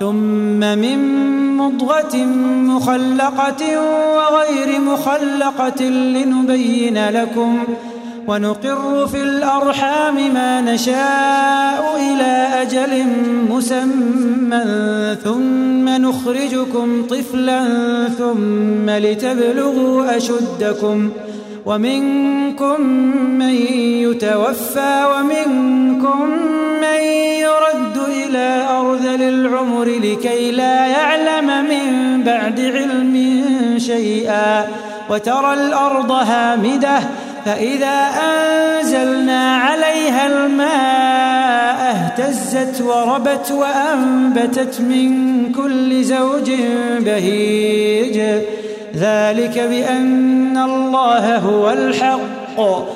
ثم من مضغة مخلقة وغير مخلقة لنبين لكم ونقر في الأرحام ما نشاء إلى أجل مسمى ثم نخرجكم طفلا ثم لتبلغوا أشدكم ومنكم من يتوفى ومنكم من يرد إلى أرذل العمر لكي لا يعلم من بعد علم شيئا وترى الأرض هامدة فإذا أنزلنا عليها الماء اهتزت وربت وأنبتت من كل زوج بهيج. ذلك بأن الله هو الحق.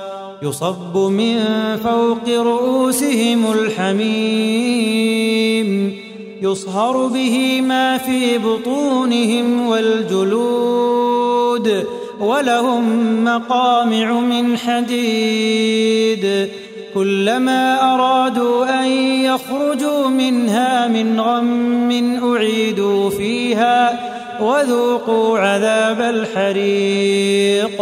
يصب من فوق رؤوسهم الحميم يصهر به ما في بطونهم والجلود ولهم مقامع من حديد. كلما أرادوا أن يخرجوا منها من غم أعيدوا فيها وذوقوا عذاب الحريق.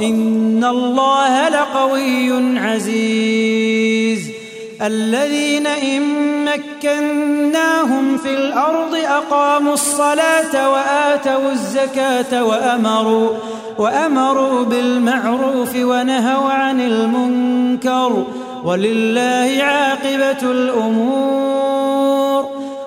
إن الله لقوي عزيز. الذين إن مكناهم في الأرض أقاموا الصلاة وآتوا الزكاة وأمروا وأمروا بالمعروف ونهوا عن المنكر. ولله عاقبة الأمور.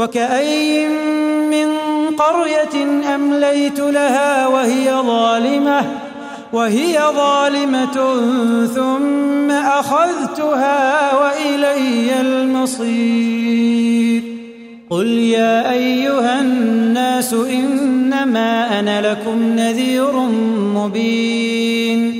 وكأي من قرية أمليت لها وهي ظالمة وهي ظالمة ثم أخذتها وإلي المصير. قل يا أيها الناس إنما أنا لكم نذير مبين.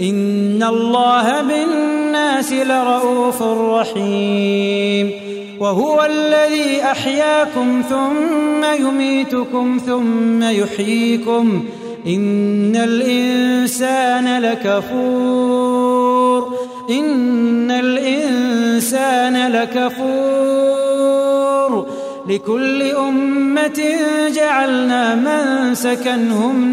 إن الله بالناس لرؤوف رحيم وهو الذي أحياكم ثم يميتكم ثم يحييكم إن الإنسان لكفور إن الإنسان لكفور لكل أمة جعلنا من سكنهم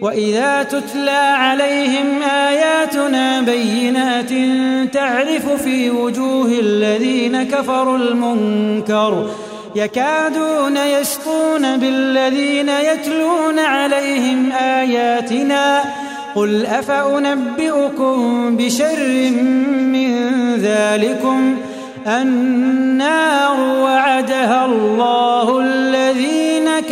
وإذا تتلى عليهم آياتنا بينات تعرف في وجوه الذين كفروا المنكر يكادون يسطون بالذين يتلون عليهم آياتنا قل أفأنبئكم بشر من ذلكم النار